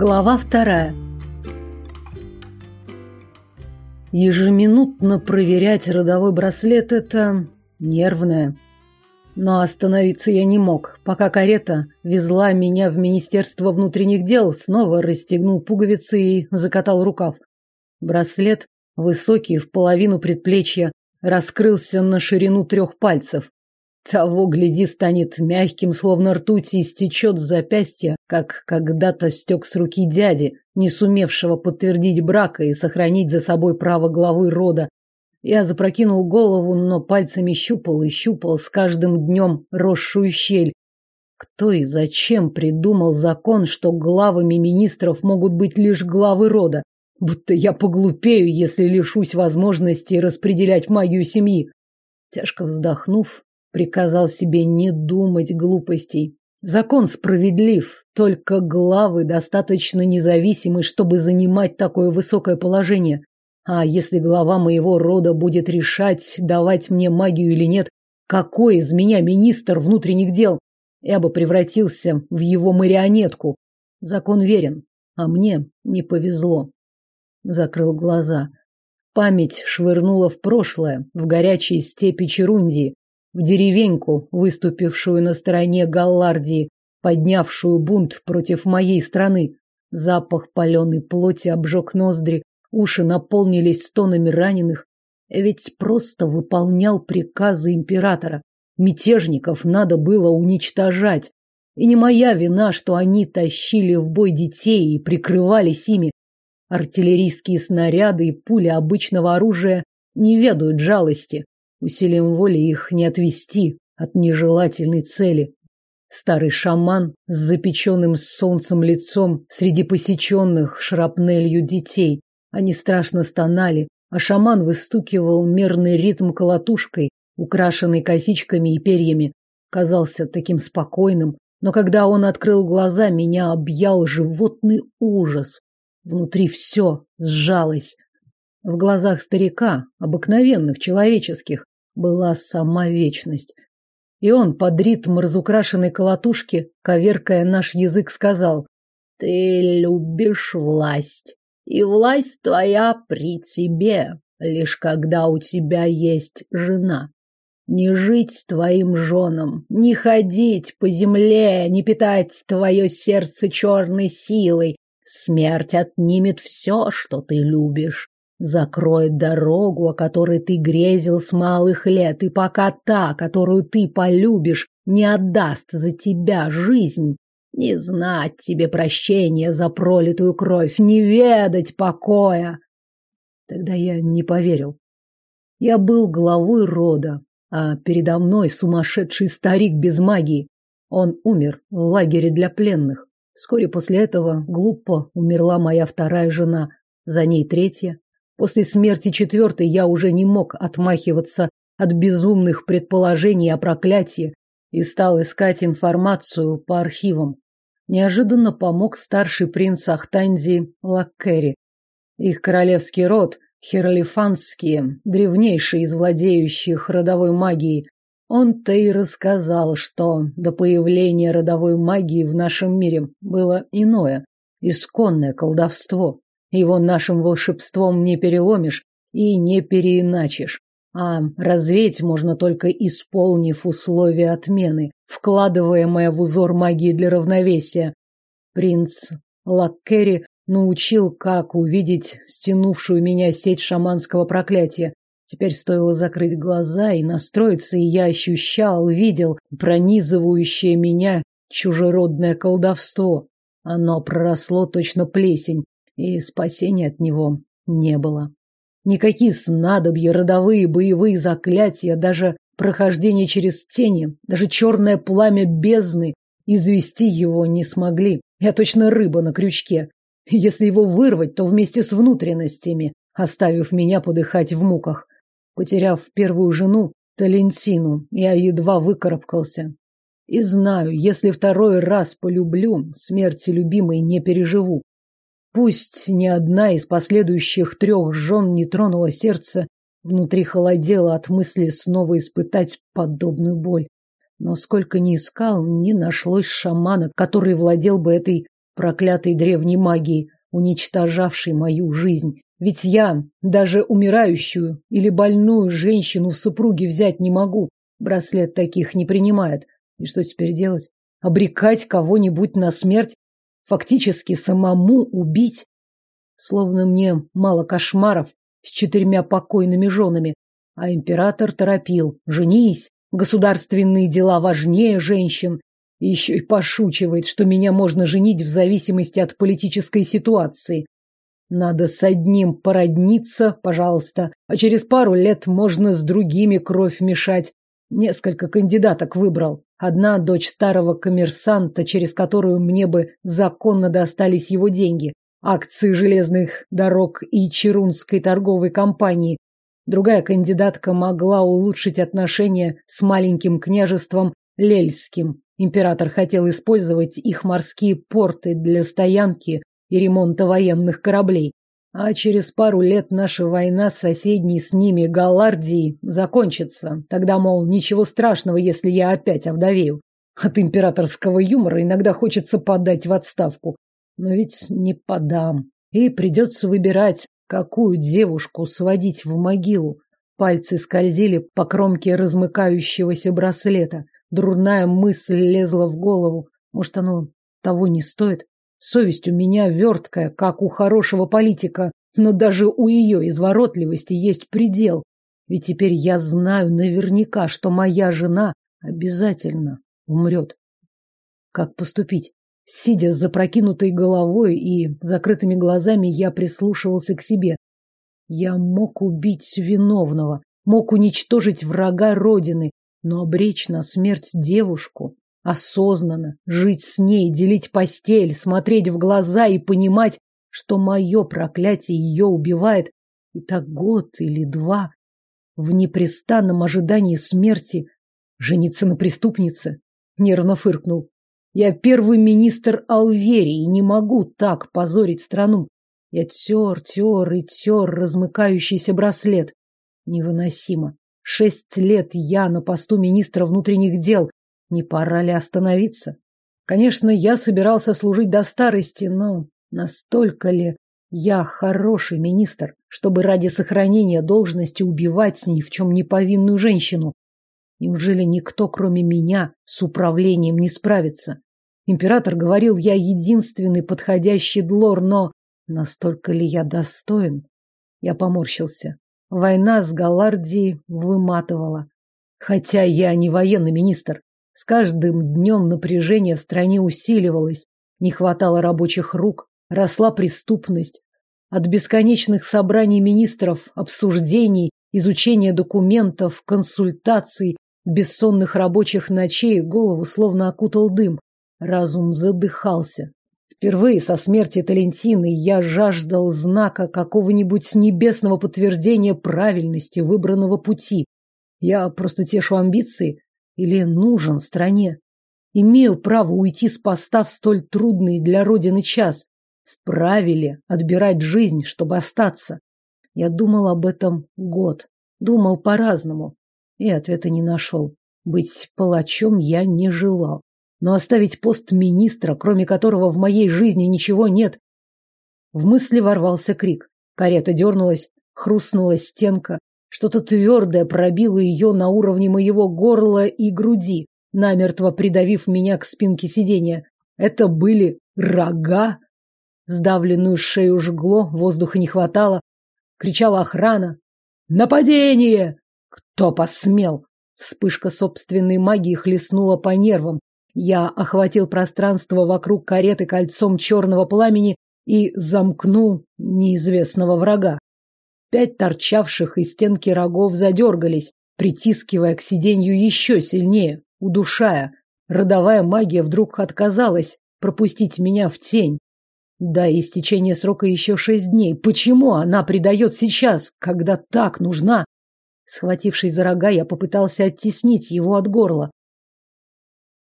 Глава вторая. Ежеминутно проверять родовой браслет – это нервное. Но остановиться я не мог. Пока карета везла меня в Министерство внутренних дел, снова расстегнул пуговицы и закатал рукав. Браслет, высокий, в половину предплечья, раскрылся на ширину трех пальцев. Того, гляди, станет мягким, словно ртуть, и стечет с запястья, как когда-то стек с руки дяди, не сумевшего подтвердить брака и сохранить за собой право главы рода. Я запрокинул голову, но пальцами щупал и щупал с каждым днем росшую щель. Кто и зачем придумал закон, что главами министров могут быть лишь главы рода? Будто я поглупею, если лишусь возможности распределять магию семьи. Тяжко вздохнув, Приказал себе не думать глупостей. Закон справедлив, только главы достаточно независимы, чтобы занимать такое высокое положение. А если глава моего рода будет решать, давать мне магию или нет, какой из меня министр внутренних дел? Я бы превратился в его марионетку. Закон верен, а мне не повезло. Закрыл глаза. Память швырнула в прошлое, в горячие степи Черундии, в деревеньку, выступившую на стороне Галлардии, поднявшую бунт против моей страны. Запах паленой плоти обжег ноздри, уши наполнились стонами раненых. Ведь просто выполнял приказы императора. Мятежников надо было уничтожать. И не моя вина, что они тащили в бой детей и прикрывались ими. Артиллерийские снаряды и пули обычного оружия не ведают жалости. Усилием воли их не отвести от нежелательной цели. Старый шаман с запеченным солнцем лицом среди посеченных шрапнелью детей. Они страшно стонали, а шаман выстукивал мерный ритм колотушкой, украшенной косичками и перьями. Казался таким спокойным, но когда он открыл глаза, меня объял животный ужас. Внутри все сжалось. В глазах старика, обыкновенных, человеческих, была сама вечность. И он под ритм разукрашенной колотушки, коверкая наш язык, сказал «Ты любишь власть, и власть твоя при тебе, лишь когда у тебя есть жена. Не жить твоим женам, не ходить по земле, не питать твое сердце черной силой. Смерть отнимет все, что ты любишь закроет дорогу, о которой ты грезил с малых лет, и пока та, которую ты полюбишь, не отдаст за тебя жизнь, не знать тебе прощения за пролитую кровь, не ведать покоя. Тогда я не поверил. Я был главой рода, а передо мной сумасшедший старик без магии. Он умер в лагере для пленных. Вскоре после этого глупо умерла моя вторая жена, за ней третья, После смерти четвертой я уже не мог отмахиваться от безумных предположений о проклятии и стал искать информацию по архивам. Неожиданно помог старший принц Ахтанзи Лаккери. Их королевский род, херлифанские, древнейший из владеющих родовой магией, он-то и рассказал, что до появления родовой магии в нашем мире было иное, исконное колдовство. Его нашим волшебством не переломишь и не переиначишь. А развеять можно только исполнив условия отмены, вкладываемое в узор магии для равновесия. Принц Лаккери научил, как увидеть стянувшую меня сеть шаманского проклятия. Теперь стоило закрыть глаза и настроиться, и я ощущал, видел пронизывающее меня чужеродное колдовство. Оно проросло точно плесень, и спасения от него не было. Никакие снадобья, родовые боевые заклятия, даже прохождение через тени, даже черное пламя бездны извести его не смогли. Я точно рыба на крючке. Если его вырвать, то вместе с внутренностями, оставив меня подыхать в муках. Потеряв первую жену, Талентину, я едва выкарабкался. И знаю, если второй раз полюблю, смерти любимой не переживу. Пусть ни одна из последующих трех жен не тронула сердце, внутри холодело от мысли снова испытать подобную боль. Но сколько ни искал, не нашлось шамана, который владел бы этой проклятой древней магии, уничтожавшей мою жизнь. Ведь я даже умирающую или больную женщину в супруге взять не могу. Браслет таких не принимает. И что теперь делать? Обрекать кого-нибудь на смерть? Фактически самому убить? Словно мне мало кошмаров с четырьмя покойными женами. А император торопил. Женись, государственные дела важнее женщин. Еще и пошучивает, что меня можно женить в зависимости от политической ситуации. Надо с одним породниться, пожалуйста, а через пару лет можно с другими кровь мешать. Несколько кандидаток выбрал. Одна дочь старого коммерсанта, через которую мне бы законно достались его деньги. Акции железных дорог и Чарунской торговой компании. Другая кандидатка могла улучшить отношения с маленьким княжеством Лельским. Император хотел использовать их морские порты для стоянки и ремонта военных кораблей. А через пару лет наша война с соседней с ними Галардией закончится. Тогда, мол, ничего страшного, если я опять овдовею. От императорского юмора иногда хочется подать в отставку. Но ведь не подам. И придется выбирать, какую девушку сводить в могилу. Пальцы скользили по кромке размыкающегося браслета. Дурная мысль лезла в голову. Может, оно того не стоит? Совесть у меня верткая, как у хорошего политика, но даже у ее изворотливости есть предел. Ведь теперь я знаю наверняка, что моя жена обязательно умрет. Как поступить? Сидя с запрокинутой головой и закрытыми глазами, я прислушивался к себе. Я мог убить виновного, мог уничтожить врага Родины, но обречь на смерть девушку осознанно, жить с ней, делить постель, смотреть в глаза и понимать, что мое проклятие ее убивает, и так год или два, в непрестанном ожидании смерти, жениться на преступнице, нервно фыркнул. Я первый министр Алверии и не могу так позорить страну. Я тер, тер и тер размыкающийся браслет. Невыносимо. Шесть лет я на посту министра внутренних дел, не пора ли остановиться? Конечно, я собирался служить до старости, но настолько ли я хороший министр, чтобы ради сохранения должности убивать ни в чем не повинную женщину? Неужели никто, кроме меня, с управлением не справится? Император говорил, я единственный подходящий длор, но настолько ли я достоин? Я поморщился. Война с Галардией выматывала. Хотя я не военный министр, с каждым днем напряжение в стране усиливалось, не хватало рабочих рук, росла преступность. От бесконечных собраний министров, обсуждений, изучения документов, консультаций, бессонных рабочих ночей голову словно окутал дым. Разум задыхался. Впервые со смерти Талентины я жаждал знака какого-нибудь небесного подтверждения правильности выбранного пути. Я просто тешу амбиции, или нужен стране. Имею право уйти с поста в столь трудный для Родины час. Вправе ли отбирать жизнь, чтобы остаться? Я думал об этом год. Думал по-разному. И ответа не нашел. Быть палачом я не желал. Но оставить пост министра, кроме которого в моей жизни ничего нет... В мысли ворвался крик. Карета дернулась, хрустнула стенка. Что-то твердое пробило ее на уровне моего горла и груди, намертво придавив меня к спинке сиденья. Это были рога. Сдавленную шею жгло, воздуха не хватало. Кричала охрана. «Нападение!» Кто посмел? Вспышка собственной магии хлестнула по нервам. Я охватил пространство вокруг кареты кольцом черного пламени и замкнул неизвестного врага. Пять торчавших из стенки рогов задергались, притискивая к сиденью еще сильнее, удушая. Родовая магия вдруг отказалась пропустить меня в тень. Да, истечение срока еще шесть дней. Почему она предает сейчас, когда так нужна? Схватившись за рога, я попытался оттеснить его от горла.